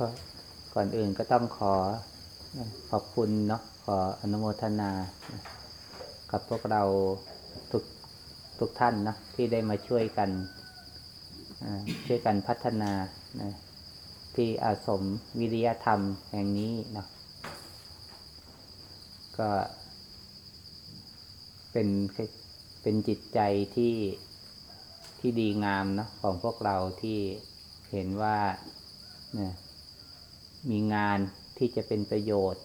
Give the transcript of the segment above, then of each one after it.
ก็ก่อนอื่นก็ต้องขอขอบคุณเนาะขออนุโมทนา กับพวกเราทุกทุกท่านนะที่ได้มาช่วยกันช่วยกันพัฒนานะที่อาสมวิริยธรรมแห่งนี้เนาะก็เป็นเป็นจิตใจที่ที่ดีงามเนาะของพวกเราที่เห็นว่าเนี่ย มีงานที่จะเป็นประโยชน์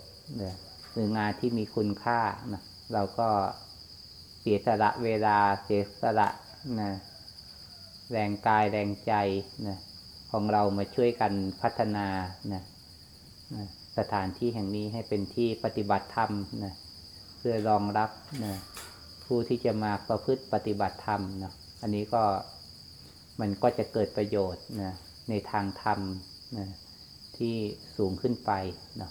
หรืองานที่มีคุณค่านะเราก็เสียสละเวลาเสียสละนะแรงกายแรงใจนะของเรามาช่วยกันพัฒนานะนะสถานที่แห่งนี้ให้เป็นที่ปฏิบัติธรรมนะเพื่อรองรับนะผู้ที่จะมาประพฤติปฏิบัติธรรมนะอันนี้ก็มันก็จะเกิดประโยชน์นะในทางธรรมนะ ที่สูงขึ้นไปนะ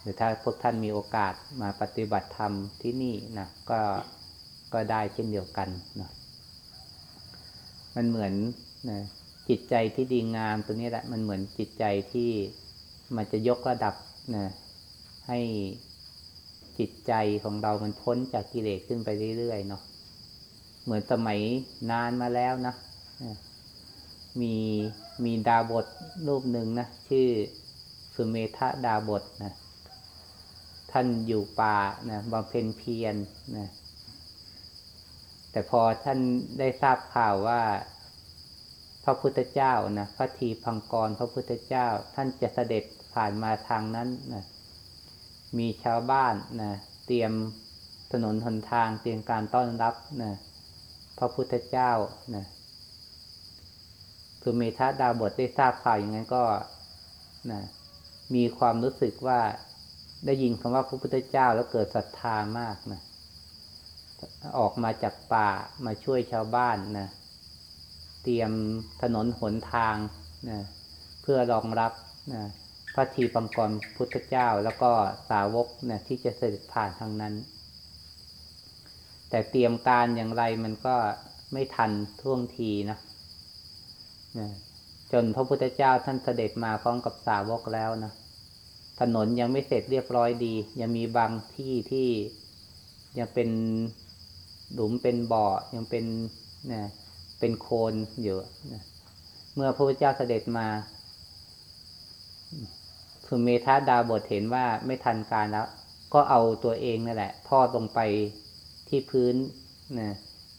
หรือถ้าพวกท่านมีโอกาสมาปฏิบัติธรรมที่นี่นะก็ก็ได้เช่นเดียวกันนะมันเหมือนนะจิตใจที่ดีงามตัวนี้แหละ มันเหมือนจิตใจที่มันจะยกระดับนะให้จิตใจของเรามันพ้นจากกิเลสขึ้นไปเรื่อยๆเนาะเหมือนสมัยนานมาแล้วนะ มีมีดาบทรูปหนึ่งนะ ชื่อสุเมธะดาบทนะท่านอยู่ป่านะบำเพ็ญเพียรนะแต่พอท่านได้ทราบข่าวว่า พระพุทธเจ้านะพระทีพังกรพระพุทธเจ้า ท่านจะเสด็จผ่านมาทางนั้นนะมีชาวบ้านนะเตรียมถนนหนทางเตรียมการต้อนรับนะพระพุทธเจ้านะ สุเมธาดาบทได้ทราบข่าวอย่างนั้นก็นะมีความรู้สึกว่าได้ยินคำว่าพระพุทธเจ้าแล้วเกิดศรัทธามากนะออกมาจากป่ามาช่วยชาวบ้านนะเตรียมถนนหนทางนะเพื่อรองรับนะพระทีปังกรพุทธเจ้าแล้วก็สาวกนะที่จะเสด็จผ่านทางนั้น แต่เตรียมการอย่างไรมันก็ไม่ทันท่วงทีนะนะ จนพระพุทธเจ้าท่านเสด็จมาพร้อมกับสาวกแล้วนะถนนยังไม่เสร็จเรียบร้อยดี ยังมีบางที่ที่ยังเป็นหลุมเป็นบ่อยังเป็นนะเป็นโคลนอยู่นะเมื่อพระพุทธเจ้าเสด็จมาสุเมธาดาบทเห็นว่าไม่ทันการแล้ว ก็เอาตัวเองนั่นแหละ ทอดลงไปที่พื้นนะ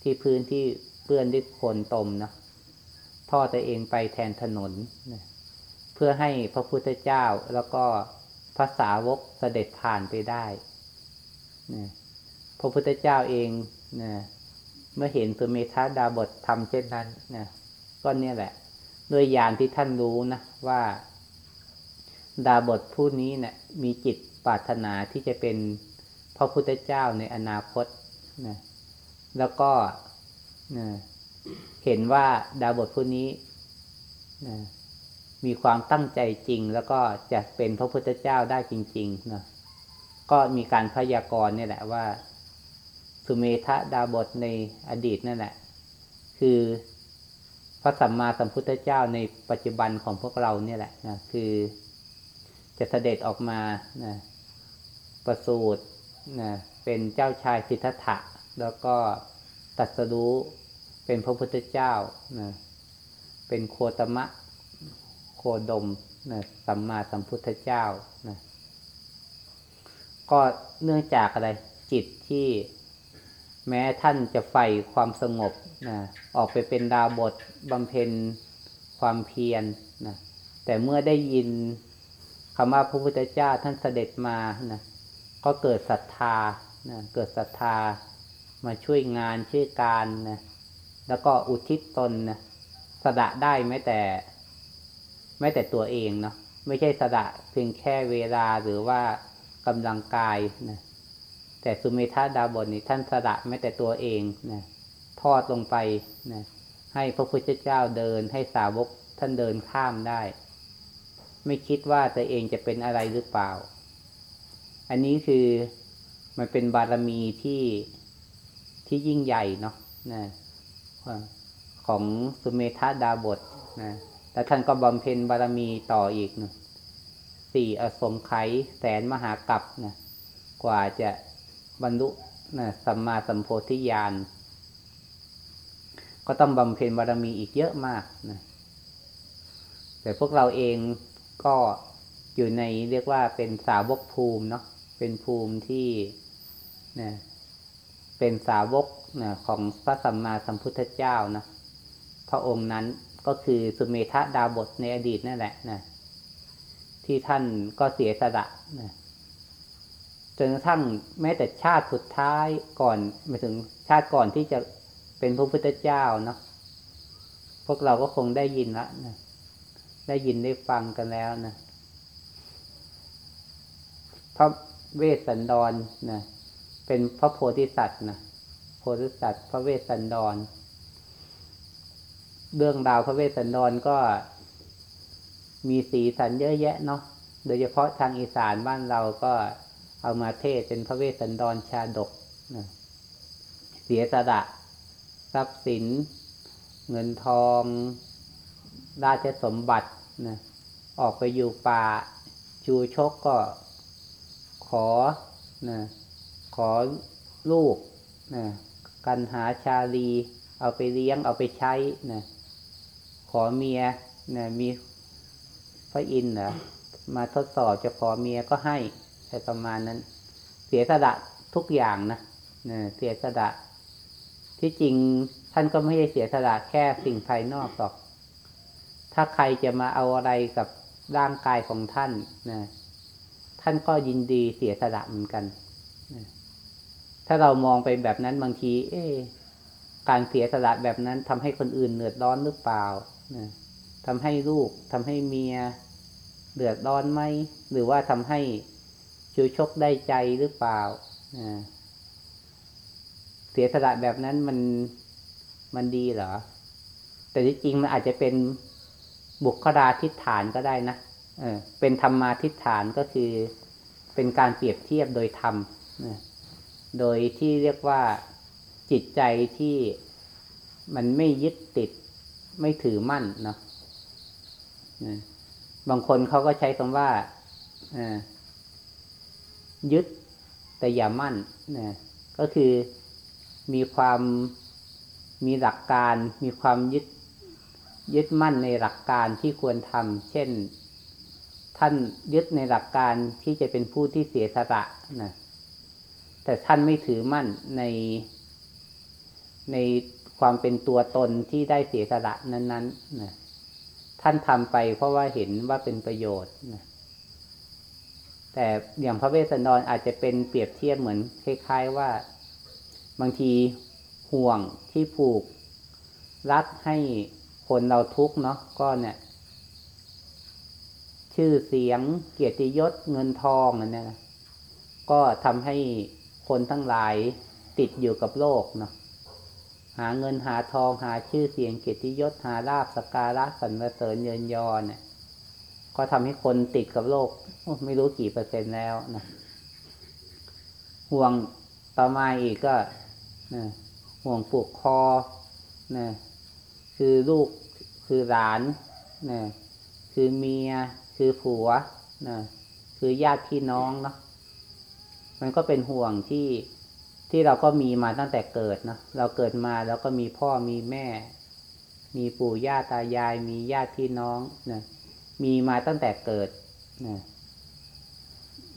ที่พื้นที่เปื้อนด้วยโคลนตมเนาะ ทอตัวเองไปแทนถนนนะเพื่อให้พระพุทธเจ้าแล้วก็พระสาวกเสด็จผ่านไปได้นะพระพุทธเจ้าเองนะเมื่อเห็นสุเมธาดาบททำเช่นนั้นนะก็เนี่ยแหละ ด้วยญาณที่ท่านรู้นะว่า ดาบทผู้นี้เนะี่ยมีจิตปรารถนาที่จะเป็นพระพุทธเจ้าในอนาคตนะแล้วก็นะ เห็นว่าดาวบทผู้นี้นะมีความตั้งใจจริง แล้วก็จะเป็นพระพุทธเจ้าได้จริงๆนะก็มีการพยากรณ์นี่แหละว่า สุเมธะดาบทในอดีตนั่นแหละ คือพระสัมมาสัมพุทธเจ้าในปัจจุบันของพวกเราเนี่ยแหละนะคือจะเสด็จออกมานะประสูตรนะเป็นเจ้าชายสิทธัตถะ แล้วก็ตัดสรู้ เป็นพระพุทธเจ้านะเป็นโคตมะ โคดมนะสัมมาสัมพุทธเจ้านะก็เนื่องจากอะไร จิตที่แม้ท่านจะใฝ่ความสงบนะออกไปเป็นดาวบทบำเพ็ญความเพียรนะแต่เมื่อได้ยินคำว่าพระพุทธเจ้าท่านเสด็จมานะก็เกิดศรัทธานะเกิดศรัทธามาช่วยงานช่วยการนะ แล้วก็อุทิศตนนะสละได้แม้แต่แม้แต่ตัวเองเนาะไม่ใช่สละเพียงแค่เวลาหรือว่ากำลังกายนะแต่สุเมธาดาบทนี่ท่านสละแม้แต่ตัวเองนะทอดลงไปนะให้พระพุทธเจ้าเดินให้สาวกท่านเดินข้ามได้ ไม่คิดว่าตัวเองจะเป็นอะไรหรือเปล่า อันนี้คือมันเป็นบารมีที่ที่ยิ่งใหญ่เนาะนะ ของสุเมธาดาบทนะแล้วท่านก็บำเพ็ญบารมีต่ออีกนะสี่อสงไขยแสนมหากัปนะกว่าจะบรรลุนะสัมมาสัมโพธิญาณก็ต้องบำเพ็ญบารมีอีกเยอะมากนะแต่พวกเราเองก็อยู่ในเรียกว่าเป็นสาวกภูมิเนาะเป็นภูมิที่นะ เป็นสาวกนะของพระสัมมาสัมพุทธเจ้านะพระองค์นั้นก็คือสุเมธาดาบทในอดีตนั่นแหละนะที่ท่านก็เสียสละนะจนกระทั่งแม้แต่ชาติสุดท้ายก่อนไปถึงชาติก่อนที่จะเป็นพระพุทธเจ้าเนาะพวกเราก็คงได้ยินละนะได้ยินได้ฟังกันแล้วนะพระเวสสันดรนะ เป็นพระโพธิสัตว์นะโพธิสัตว์ พระเวสสันดร เรื่องราวพระเวสสันดรก็มีสีสันเยอะแยะเนาะโดยเฉพาะทางอีสานบ้านเราก็เอามาเทศเป็นพระเวสสันดรชาดกนะเสียสละทรัพย์สิน เงินทอง ราชสมบัตินะออกไปอยู่ป่า ชูชกก็ขอนะ ขอลูกนะกันหาชาลี เอาไปเลี้ยงเอาไปใช้นะขอเมียนะมีพระอินทร์นะมาทดสอบจะขอเมียก็ให้แต่ประมาณนั้น เสียสละทุกอย่างนะนะเสียสละที่จริงท่านก็ไม่ได้เสียสละแค่สิ่งภายนอกหรอก ถ้าใครจะมาเอาอะไรกับร่างกายของท่านนะท่านก็ยินดีเสียสละเหมือนกันนะ ถ้าเรามองไปแบบนั้นบางที เอ๊การเสียสละแบบนั้นทำให้คนอื่นเดือดร้อนหรือเปล่านะทำให้ลูกทำให้เมียเดือดร้อนไหม หรือว่าทำให้ชูชกได้ใจหรือเปล่านะเสียสละแบบนั้นมันมันดีเหรอ แต่ที่จริงมันอาจจะเป็นบุคลาทิฏฐานก็ได้นะเออเป็นธรรมาทิฏฐานก็คือเป็นการเปรียบเทียบโดยธรรมนะ โดยที่เรียกว่าจิตใจที่มันไม่ยึดติด ไม่ถือมั่นเนาะบางคนเขาก็ใช้คำว่ายึดแต่อย่ามั่นนะก็คือมีความมีหลักการมีความยึดยึดมั่นในหลักการที่ควรทำเช่น ท่านยึดในหลักการที่จะเป็นผู้ที่เสียสละนะ แต่ท่านไม่ถือมั่นใน ในความเป็นตัวตนที่ได้เสียสละนั้นๆนะท่านทำไปเพราะว่าเห็นว่าเป็นประโยชน์นะแต่อย่างพระเวสสันดรอาจจะเป็นเปรียบเทียบเหมือนคล้ายๆว่า บางทีห่วงที่ผูก รัดให้คนเราทุกข์เนาะก็เนี่ย ชื่อเสียงเกียรติยศเงินทองนั่นนะก็ทำให้ คนทั้งหลายติดอยู่กับโลกเนาะหาเงินหาทองหาชื่อเสียงเกียรติยศหาลาบสการะสรรเสริญเยินยอเนี่ย ก็ทำให้คนติดกับโลกไม่รู้กี่เปอร์เซ็นต์แล้วนะห่วงต่อมาอีกก็นะห่วงปลูกคอนะคือลูกคือหลานนะคือเมีย คือผัวนะคือญาติพี่น้องเนาะ มันก็เป็นห่วงที่ที่เราก็มีมาตั้งแต่เกิดเนาะเราเกิดมาแล้วก็มีพ่อมีแม่ มีปู่ย่าตายาย มีญาติพี่น้องนะมีมาตั้งแต่เกิดนะ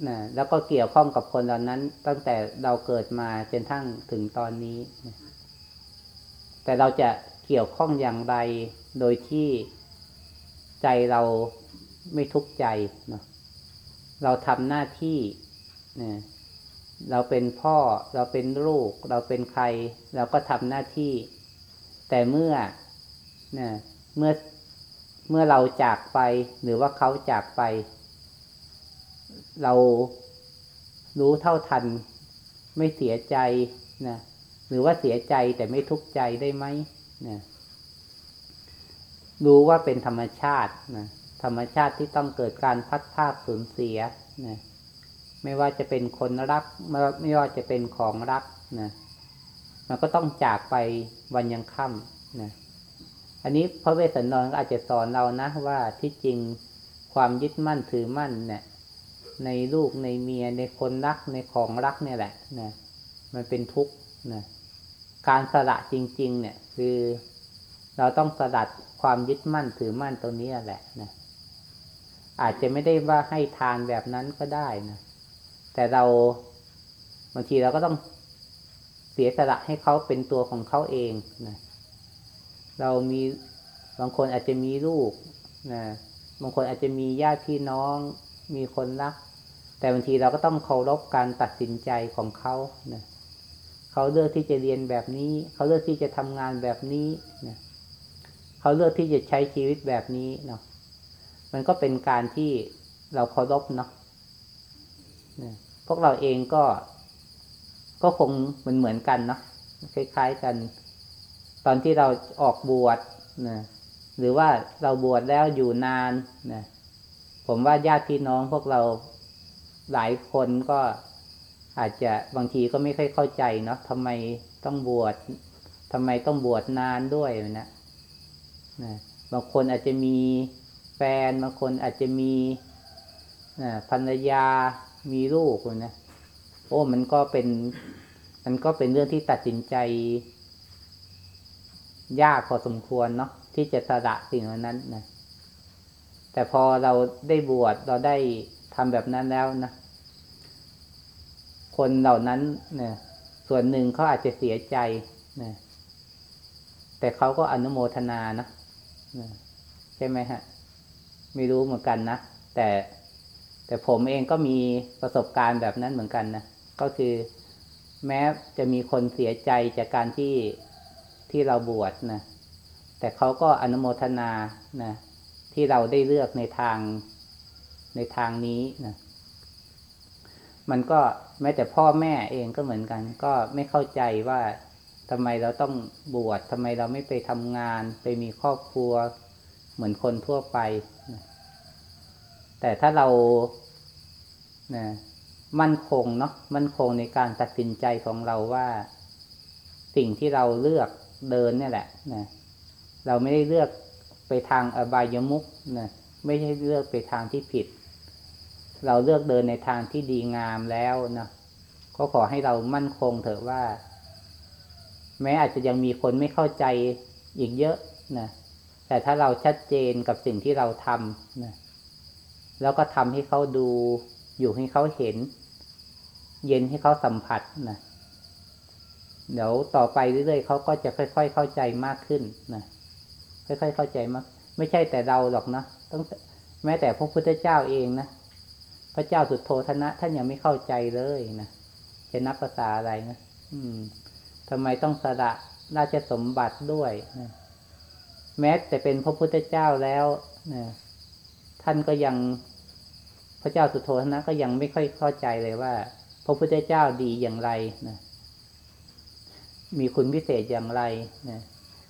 นะแล้วก็เกี่ยวข้องกับคนเหล่านั้น ตั้งแต่เราเกิดมาจนทั้งถึงตอนนี้นะแต่เราจะเกี่ยวข้องอย่างไรโดยที่ใจเราไม่ทุกข์ใจเนาะเราทำหน้าที่นะ เราเป็นพ่อ เราเป็นลูก เราเป็นใคร เราก็ทำหน้าที่ แต่เมื่อนะเมื่อเมื่อเราจากไปหรือว่าเขาจากไป เรารู้เท่าทัน ไม่เสียใจนะหรือว่าเสียใจแต่ไม่ทุกข์ใจได้ไหมนะรู้ว่าเป็นธรรมชาตินะธรรมชาติที่ต้องเกิดการพัดภาคสูญเสียนะ ไม่ว่าจะเป็นคนรัก ไม่ว่าจะเป็นของรักนะมันก็ต้องจากไปวันยังค่ำนะอันนี้พระเวสสันดรก็อาจจะสอนเรานะว่าที่จริงความยึดมั่นถือมั่นเนี่ยในลูกในเมียในคนรักในของรักเนี่ยแหละนะมันเป็นทุกข์นะการสละจริง ๆ เนี่ยคือเราต้องสลัดความยึดมั่นถือมั่นตรงนี้แหละนะอาจจะไม่ได้ว่าให้ทานแบบนั้นก็ได้นะ แต่เราบางทีเราก็ต้องเสียสละให้เขาเป็นตัวของเขาเองนะเรามีบางคนอาจจะมีลูกนะบางคนอาจจะมีญาติพี่น้อง มีคนรัก แต่บางทีเราก็ต้องเคารพการตัดสินใจของเขานะเขาเลือกที่จะเรียนแบบนี้ เขาเลือกที่จะทำงานแบบนี้นะเขาเลือกที่จะใช้ชีวิตแบบนี้เนาะมันก็เป็นการที่เราเคารพเนาะนะ พวกเราเองก็ ก็คงเหมือนเหมือนกันเนาะคล้ายๆกัน ตอนที่เราออกบวชนะหรือว่าเราบวชแล้วอยู่นานนะผมว่าญาติพี่น้องพวกเราหลายคนก็อาจจะบางทีก็ไม่ค่อยเข้าใจเนาะทำไมต้องบวชทำไมต้องบวชนานด้วยนะนะบางคนอาจจะมีแฟนบางคนอาจจะมีนะภรรยา มีลูกนะโอ้มันก็เป็น มันก็เป็นเรื่องที่ตัดสินใจ ยากพอสมควรเนาะที่จะสละสิ่งนั้นนะแต่พอเราได้บวชเราได้ทำแบบนั้นแล้วนะคนเหล่านั้นเนี่ยส่วนหนึ่งเขาอาจจะเสียใจนะแต่เขาก็อนุโมทนานะนะใช่ไหมฮะ ไม่รู้เหมือนกันนะ แต่ แต่ผมเองก็มีประสบการณ์แบบนั้นเหมือนกันนะ ก็คือแม้จะมีคนเสียใจจากการที่ที่เราบวชนะ แต่เขาก็อนุโมทนานะที่เราได้เลือกในทางในทางนี้นะมันก็แม้แต่พ่อแม่เองก็เหมือนกัน ก็ไม่เข้าใจว่าทำไมเราต้องบวชทำไมเราไม่ไปทำงาน ไปมีครอบครัวเหมือนคนทั่วไปนะ แต่ถ้าเรานะมั่นคงเนาะมั่นคงในการตัดสินใจของเราว่า สิ่งที่เราเลือกเดินเนี่ยแหละนะเราไม่ได้เลือกไปทางอบายมุกนะไม่ใช่เลือกไปทางที่ผิด เราเลือกเดินในทางที่ดีงามแล้วนะก็ขอให้เรามั่นคงเถอะว่า แม้อาจจะยังมีคนไม่เข้าใจอีกเยอะนะแต่ถ้าเราชัดเจนกับสิ่งที่เราทำนะ แล้วก็ทำให้เขาดู อยู่ให้เขาเห็น เย็นให้เขาสัมผัสนะเดี๋ยวต่อไปเรื่อยๆเขาก็จะค่อยๆเข้าใจมากขึ้นนะค่อย ๆ เข้าใจมาก ไม่ใช่แต่เราหรอกนะต้องแม้แต่พระพุทธเจ้าเองนะพระเจ้าสุดโทธนะท่านยังไม่เข้าใจเลยนะจะนับภาษาอะไรนะอืมทำไมต้องสละราชสมบัติด้วยนะแม้แต่เป็นพระพุทธเจ้าแล้วนะ ท่านก็ยังพระเจ้าสุโธทนะก็ยังไม่ค่อยเข้าใจเลยว่า พระพุทธเจ้าดีอย่างไรนะมีคุณพิเศษอย่างไรนะ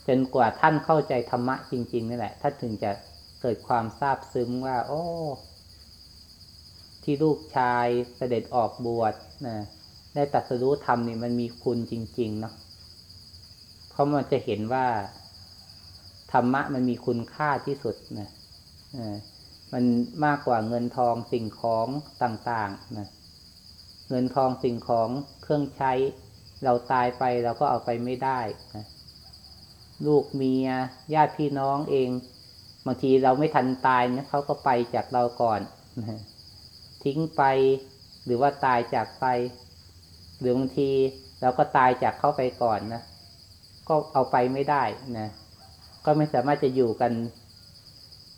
จนกว่าท่านเข้าใจธรรมะจริงๆนี่แหละท่านถึงจะเกิดความซาบซึ้งว่า โอ้ที่ลูกชายเสด็จออกบวชนะได้ตัดสรู้ธรรมนี่มันมีคุณจริง ๆ เนาะเพราะมันจะเห็นว่า ธรรมะมันมีคุณค่าที่สุดนะ มันมากกว่าเงินทองสิ่งของต่างๆนะเงินทองสิ่งของเครื่องใช้ เราตายไปเราก็เอาไปไม่ได้นะลูกเมียญาติพี่น้องเอง บางทีเราไม่ทันตายนะเขาก็ไปจากเราก่อนนะทิ้งไปหรือว่าตายจากไป หรือบางทีเราก็ตายจากเขาไปก่อนนะก็เอาไปไม่ได้นะก็ไม่สามารถจะอยู่กัน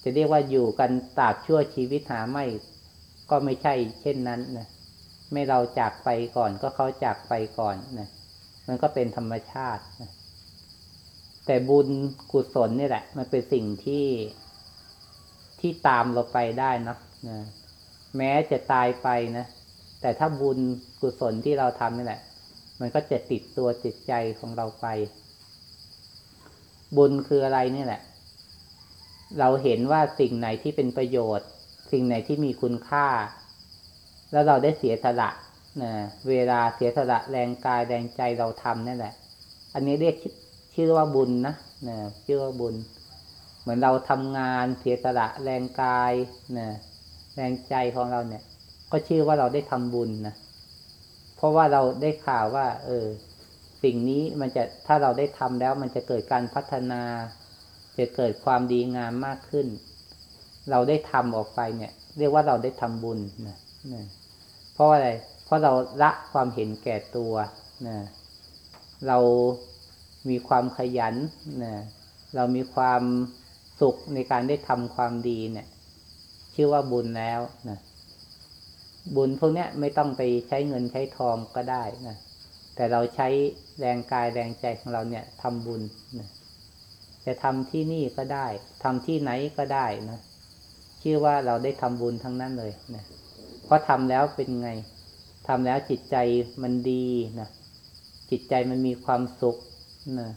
จะเรียกว่าอยู่กันตาบชั่วชีวิตหาไม่ ก็ไม่ใช่ เช่นนั้นนะไม่เราจากไปก่อนก็เขาจากไปก่อนนะมันก็เป็นธรรมชาตินะแต่บุญกุศลนี่แหละ มันเป็นสิ่งที่ที่ตามเราไปได้นะนะแม้จะตายไปนะแต่ถ้าบุญกุศลที่เราทำนี่แหละ มันก็จะติดตัวจิตใจของเราไป บุญคืออะไรนี่แหละ เราเห็นว่าสิ่งไหนที่เป็นประโยชน์ สิ่งไหนที่มีคุณค่า แล้วเราได้เสียสละนะเวลาเสียสละแรงกายแรงใจเราทำนั่นแหละ อันนี้เรียกชื่อว่าบุญนะนะชื่อว่าบุญ เหมือนเราทำงานเสียสละแรงกายนะแรงใจของเราเนี่ย ก็ชื่อว่าเราได้ทำบุญนะเพราะว่าเราได้ข่าวว่า เออ สิ่งนี้มันจะถ้าเราได้ทำแล้วมันจะเกิดการพัฒนา จะเกิดความดีงามมากขึ้น เราได้ทำออกไปเนี่ย เรียกว่าเราได้ทำบุญนะนะเพราะอะไร เพราะเราละความเห็นแก่ตัวนะเรามีความขยันนะเรามีความสุขในการได้ทำความดีเนี่ย ชื่อว่าบุญแล้วนะบุญพวกนี้ไม่ต้องไปใช้เงินใช้ทองก็ได้นะแต่เราใช้แรงกายแรงใจของเราเนี่ยทำบุญนะ จะทำที่นี่ก็ได้ทำที่ไหนก็ได้นะชื่อว่าเราได้ทำบุญทั้งนั้นเลยนะเพราะทำแล้วเป็นไงทำแล้วจิตใจมันดีนะจิตใจมันมีความสุขนะ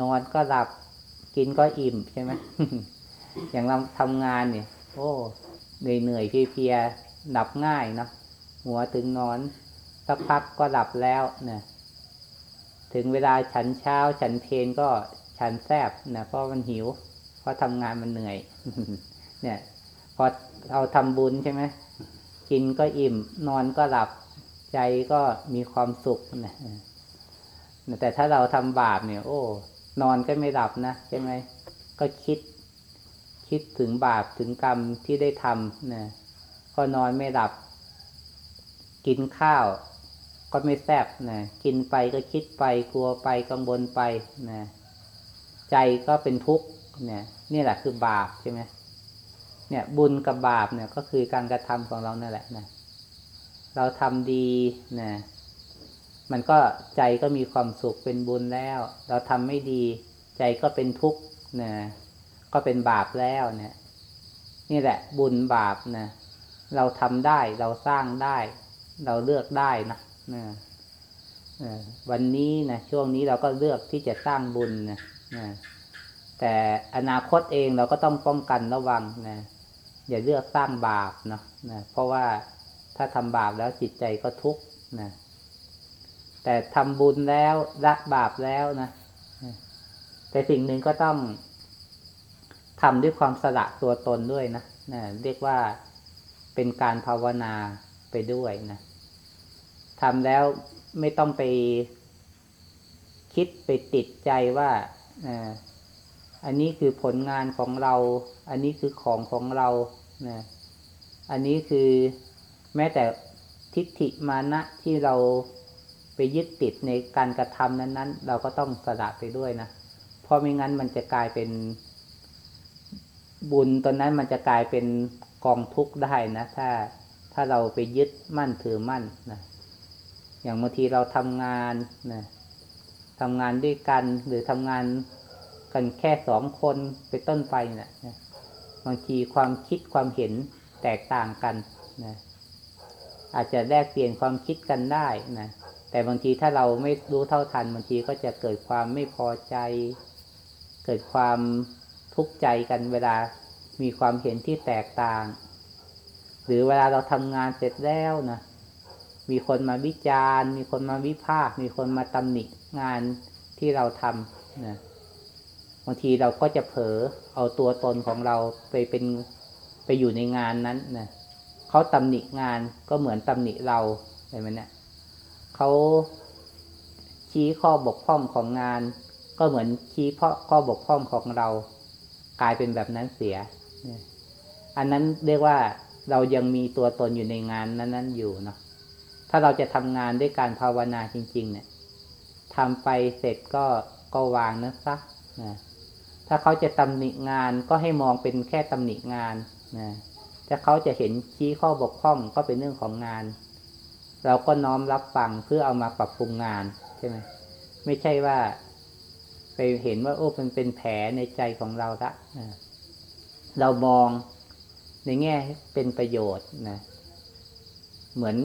นอนก็หลับกินก็อิ่มใช่ไหมอย่างเราทำงานเนี่ย โอ้เหนื่อยเหนื่อยเพลียเพียหลับง่ายเนาะหัวถึงนอนสักพักก็หลับแล้วนะถึงเวลาฉันเช้าฉันเพลนก็ ฉันแซบนะเพราะมันหิว เพราะทำงานมันเหนื่อย เนี่ย พอเราทำบุญใช่ไหมกินก็อิ่ม นอนก็หลับใจก็มีความสุขนะแต่ถ้าเราทำบาปเนี่ย โอ้ นอนก็ไม่หลับนะใช่ไหมก็คิด คิดถึงบาปถึงกรรมที่ได้ทำนะก็นอนไม่หลับ กินข้าวก็ไม่แซ่บนะกินไปก็คิดไปกลัวไปกังวลไปนะ ใจก็เป็นทุกข์เนี่ยนี่แหละคือบาปใช่ไหมเนี่ยบุญกับบาปเนี่ยก็คือการกระทำของเรานั่นแหละนะเราทำดีนะมันก็ใจก็มีความสุขเป็นบุญแล้ว เราทำไม่ดีใจก็เป็นทุกข์นะก็เป็นบาปแล้วเนี่ย นี่แหละบุญบาปนะเราทำได้เราสร้างได้ เราเลือกได้นะนะวันนี้นะช่วงนี้เราก็เลือกที่จะสร้างบุญนะ นะแต่อนาคตเองเราก็ต้องป้องกันระวังนะอย่าเลือกสร้างบาปเนาะนะเพราะว่าถ้าทำบาปแล้วจิตใจก็ทุกข์นะแต่ทำบุญแล้วละบาปแล้วนะแต่สิ่งหนึ่งก็ต้องทำด้วยความสละตัวตนด้วยนะนะเรียกว่าเป็นการภาวนาไปด้วยนะทำแล้วไม่ต้องไปคิดไปติดใจว่า อันนี้คือผลงานของเรา อันนี้คือของของเรานะอันนี้คือแม้แต่ทิฏฐิมานะที่เราไปยึดติดในการกระทำนั้น ๆ เราก็ต้องสละไปด้วยนะ เพราะไม่งั้นมันจะกลายเป็น บุญตอนนั้นมันจะกลายเป็นกองทุกข์ได้นะ ถ้าถ้าเราไปยึดมั่นถือมั่นนะ อย่างบางทีเราทำงานนะ ทำงานด้วยกัน หรือทำงานกันแค่สองคนไปต้นไปนะนะบางทีความคิดความเห็นแตกต่างกันนะอาจจะแลกเปลี่ยนความคิดกันได้นะแต่บางทีถ้าเราไม่รู้เท่าทันบางทีก็จะเกิดความไม่พอใจ เกิดความทุกข์ใจกันเวลามีความเห็นที่แตกต่าง หรือเวลาเราทำงานเสร็จแล้วนะมีคนมาวิจารณ์ มีคนมาวิพากษ์มีคนมาตำหนิ งานที่เราทำนะบางทีเราก็จะเผลอเอาตัวตนของเราไปเป็นไปอยู่ในงานนั้นนะเขาตำหนิงานก็เหมือนตำหนิเราเห็นไหมเนี่ยเขาชี้ข้อบกพร่องของงาน ก็เหมือนชี้เพราะข้อบกพร่องของเรา กลายเป็นแบบนั้นเสีย อันนั้นเรียกว่าเรายังมีตัวตนอยู่ในงานนั้น ๆอยู่เนาะถ้าเราจะทำงานด้วยการภาวนาจริง ๆ เนี่ย ทำไปเสร็จก็ก็วางนะซักนะถ้าเขาจะตำหนิงานก็ให้มองเป็นแค่ตำหนิงานนะถ้าเขาจะเห็นชี้ข้อบกพร่องก็เป็นเรื่องของงาน เราก็น้อมรับฟังเพื่อเอามาปรับปรุงงานใช่ไหมไม่ใช่ว่า ไปเห็นว่าโอ้มันเป็นแผลในใจของเราละนะเรามองในแง่เป็นประโยชน์นะ เหมือน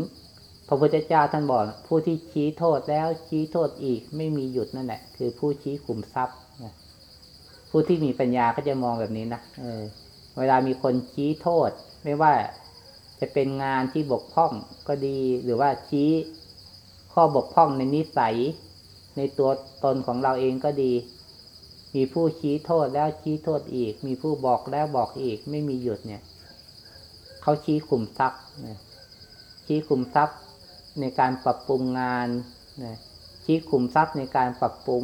พระพุทธเจ้าท่านบอก ผู้ที่ชี้โทษแล้วชี้โทษอีกไม่มีหยุดนั่นแหละคือผู้ชี้ขุมทรัพย์นะผู้ที่มีปัญญาก็จะมองแบบนี้นะเออ เวลามีคนชี้โทษ ไม่ว่าจะเป็นงานที่บกพร่องก็ดีหรือว่าชี้ข้อบกพร่องในนิสัย ในตัวตนของเราเองก็ดี มีผู้ชี้โทษแล้วชี้โทษอีก มีผู้บอกแล้วบอกอีก ไม่มีหยุดเนี่ย เขาชี้ขุมทรัพย์ชี้ขุมทรัพย์ ในการปรับปรุงงานนะชี้ขุมทรัพย์ในการปรับปรุง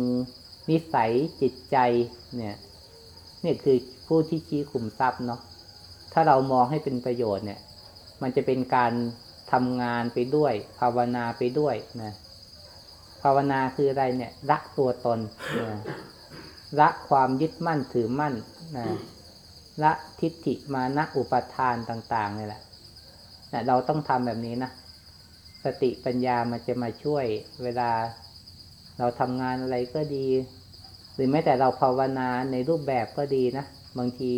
นิสัยจิตใจเนี่ยนี่คือผู้ที่ชี้ขุมทรัพย์เนาะถ้าเรามองให้เป็นประโยชน์เนี่ย มันจะเป็นการทำงานไปด้วย ภาวนาไปด้วยนะภาวนาคืออะไรเนี่ยละตัวตนนะละความยึดมั่นถือมั่นนะละทิฏฐิมานะอุปทานต่างๆนี่แหละนะเราต้องทำแบบนี้นะ สติปัญญามันจะมาช่วยเวลาเราทำงานอะไรก็ดี หรือแม้แต่เราภาวนาในรูปแบบก็ดีนะ บางที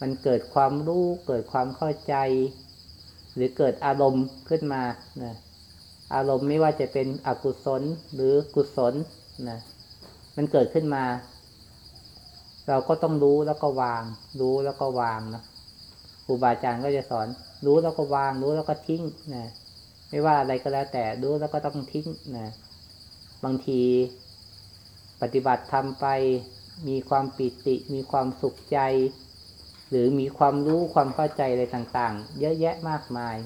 มันเกิดความรู้ เกิดความเข้าใจ หรือเกิดอารมณ์ขึ้นมานะอารมณ์ไม่ว่าจะเป็นอกุศลหรือกุศลนะมันเกิดขึ้นมา เราก็ต้องรู้แล้วก็วาง รู้แล้วก็วางนะครูบาอาจารย์ก็จะสอน รู้แล้วก็วาง รู้แล้วก็ทิ้งนะ ไม่ว่าอะไรก็แล้วแต่รู้แล้วก็ต้องทิ้งนะบางทีปฏิบัติทำไป มีความปิติ มีความสุขใจ หรือมีความรู้ความเข้าใจอะไรต่างๆ เยอะแยะมากมาย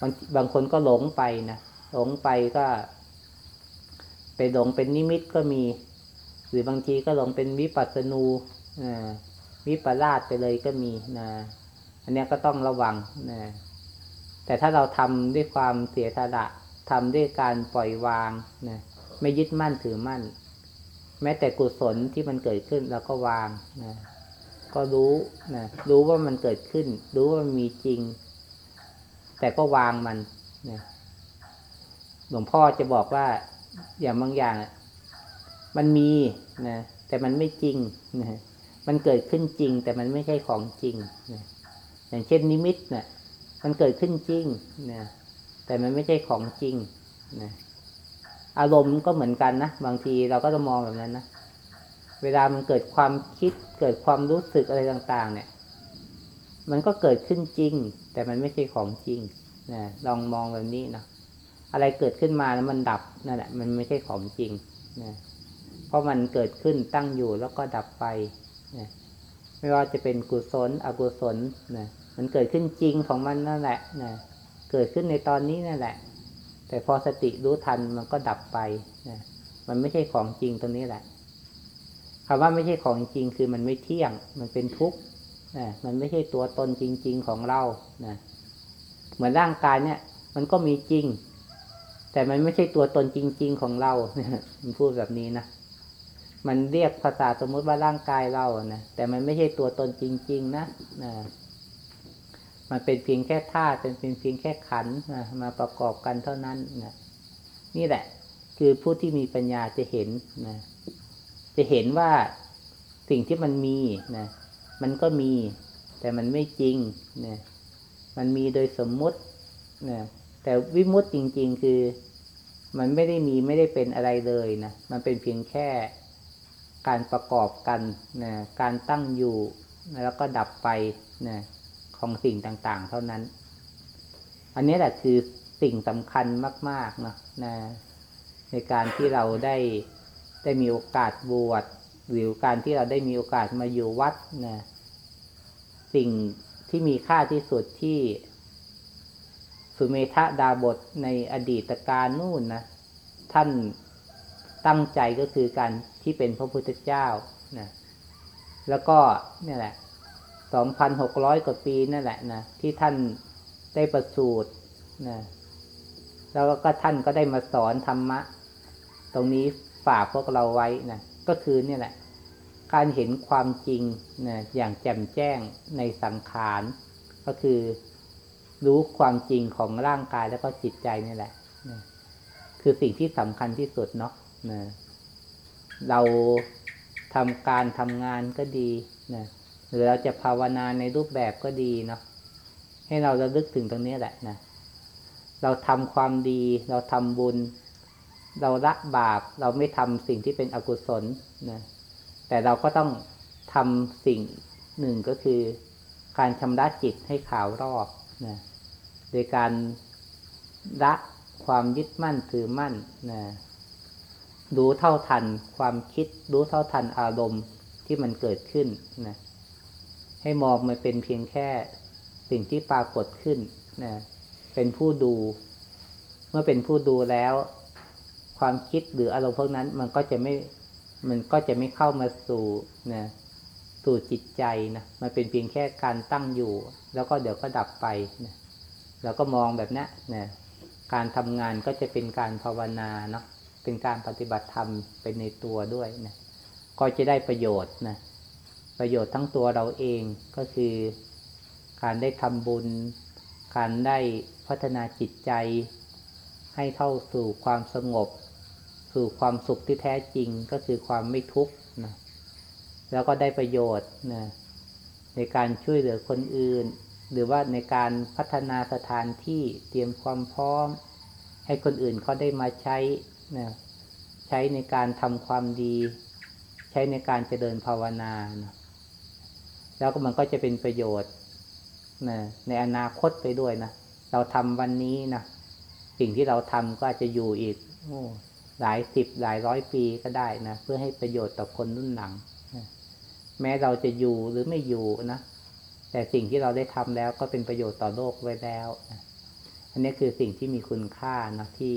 บางบางคนก็หลงไปนะหลงไปก็ไปหลงเป็นนิมิตก็มี หรือบางทีก็หลงเป็นวิปัสสนูวิปลาสไปเลยก็มีนะอันนี้ก็ต้องระวังนะ แต่ถ้าเราทำด้วยความเสียสละทำด้วยการปล่อยวางนะไม่ยึดมั่นถือมั่น แม้แต่กุศลที่มันเกิดขึ้นเราก็วางนะก็รู้นะรู้ว่ามันเกิดขึ้น รู้ว่ามันมีจริง แต่ก็วางมันนะหลวงพ่อจะบอกว่าอย่างบางอย่าง มันมีนะแต่มันไม่จริงนะมันเกิดขึ้นจริง แต่มันไม่ใช่ของจริงนะอย่างเช่นนิมิตเนะี่ย มันเกิดขึ้นจริงนะแต่มันไม่ใช่ของจริงนะอารมณ์ก็เหมือนกันนะบางทีเราก็จะมองแบบนั้นนะเวลามันเกิดความคิด เกิดความรู้สึกอะไรต่าง ๆ เนี่ย มันก็เกิดขึ้นจริง แต่มันไม่ใช่ของจริงนะลองมองแบบนี้นะอะไรเกิดขึ้นมาแล้วมันดับนั่นแหละมันไม่ใช่ของจริงนะเพราะมันเกิดขึ้นตั้งอยู่แล้วก็ดับไปนะไม่ว่าจะเป็นกุศล อกุศลนะ มันเกิดขึ้นจริงของมันนั่นแหละนะเกิดขึ้นในตอนนี้นั่นแหละ แต่พอสติรู้ทันมันก็ดับไปนะมันไม่ใช่ของจริงตรงนี้แหละคำว่าไม่ใช่ของจริงคือมันไม่เที่ยง มันเป็นทุกข์นะมันไม่ใช่ตัวตนจริง ๆของเรานะเหมือนร่างกายเนี่ย มันก็มีจริง แต่มันไม่ใช่ตัวตนจริง ๆของเรามันพูดแบบนี้นะมันเรียกภาษาสมมุติว่าร่างกายเรานะแต่มันไม่ใช่ตัวตนจริง ๆ นะนะ มันเป็นเพียงแค่ธาตุเป็นเพียงเพียงแค่ขันนะมาประกอบกันเท่านั้นนะนี่แหละ คือผู้ที่มีปัญญาจะเห็นนะจะเห็นว่าสิ่งที่มันมีนะมันก็มี แต่มันไม่จริงนะมันมีโดยสมมุตินะแต่วิมุตติจริง ๆ คือ มันไม่ได้มีไม่ได้เป็นอะไรเลยนะมันเป็นเพียงแค่การประกอบกันนะการตั้งอยู่แล้วก็ดับไปนะ ของสิ่งต่าง ๆ เท่านั้น อันนี้แหละคือสิ่งสำคัญมากๆนะนะในการที่เราได้ได้มีโอกาสบวชหรือการที่เราได้มีโอกาสมาอยู่วัดนะสิ่งที่มีค่าที่สุดที่สุเมธาดาบทในอดีตการนู่นนะท่านตั้งใจก็คือการที่เป็นพระพุทธเจ้านะแล้วก็เนี่ยแหละ สองพันหกร้อยกว่าปีนั่นแหละนะที่ท่านได้ประสูตินะแล้วก็ท่านก็ได้มาสอนธรรมะ ตรงนี้ฝากพวกเราไว้นะก็คือเนี่ยแหละ การเห็นความจริงนะอย่างแจ่มแจ้งในสังขาร ก็คือรู้ความจริงของร่างกายแล้วก็จิตใจนี่แหละนะคือสิ่งที่สำคัญที่สุดเนาะนะเราทำการทำงานก็ดีนะ หรือเราจะภาวนาในรูปแบบก็ดีเนาะให้เราระลึกถึงตรงนี้แหละนะเราทำความดี เราทำบุญ เราละบาป เราไม่ทำสิ่งที่เป็นอกุศลนะแต่เราก็ต้องทำสิ่งหนึ่งก็คือ การชำระจิตให้ขาวรอบนะโดยการละความยึดมั่นถือมั่นนะรู้เท่าทันความคิด รู้เท่าทันอารมณ์ที่มันเกิดขึ้นนะ ให้มองมันเป็นเพียงแค่สิ่งที่ปรากฏขึ้นนะเป็นผู้ดู เมื่อเป็นผู้ดูแล้ว ความคิดหรืออารมณ์พวกนั้น มันก็จะไม่ มันก็จะไม่เข้ามาสู่นะสู่จิตใจนะมันเป็นเพียงแค่การตั้งอยู่ แล้วก็เดี๋ยวก็ดับไปนะแล้วก็มองแบบนี้นะการทำงานก็จะเป็นการภาวนาเนาะเป็นการปฏิบัติธรรมเป็นในตัวด้วยนะก็จะได้ประโยชน์นะ ประโยชน์ทั้งตัวเราเองก็คือ การได้ทำบุญ การได้พัฒนาจิตใจ ให้เข้าสู่ความสงบ สู่ความสุขที่แท้จริงก็คือความไม่ทุกข์นะแล้วก็ได้ประโยชน์นะในการช่วยเหลือคนอื่น หรือว่าในการพัฒนาสถานที่เตรียมความพร้อม ให้คนอื่นเขาได้มาใช้นะใช้ในการทำความดี ใช้ในการเจริญภาวนานะ แล้วก็มันก็จะเป็นประโยชน์นะในอนาคตไปด้วยนะ เราทำวันนี้นะ สิ่งที่เราทำก็อาจจะอยู่อีกอหลายสิบหลายร้อยปีก็ได้นะ เพื่อให้ประโยชน์ต่อคนรุ่นหลังนะแม้เราจะอยู่หรือไม่อยู่นะ แต่สิ่งที่เราได้ทำแล้วก็เป็นประโยชน์ต่อโลกไว้แล้วนะอันนี้คือสิ่งที่มีคุณค่านะที่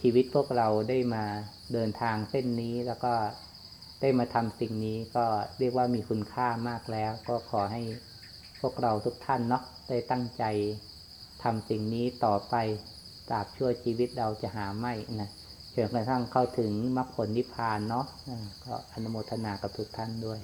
ชีวิตพวกเราได้มาเดินทางเส้นนี้แล้วก็ ได้มาทำสิ่งนี้ก็เรียกว่ามีคุณค่ามากแล้ว ก็ขอให้พวกเราทุกท่านเนาะได้ตั้งใจทำสิ่งนี้ต่อไปตราบชั่วชีวิตเราจะหาไม่นะจนกระทั่งเข้าถึงมรรคผลนิพพานเนาะก็อนุโมทนากับทุกท่านด้วย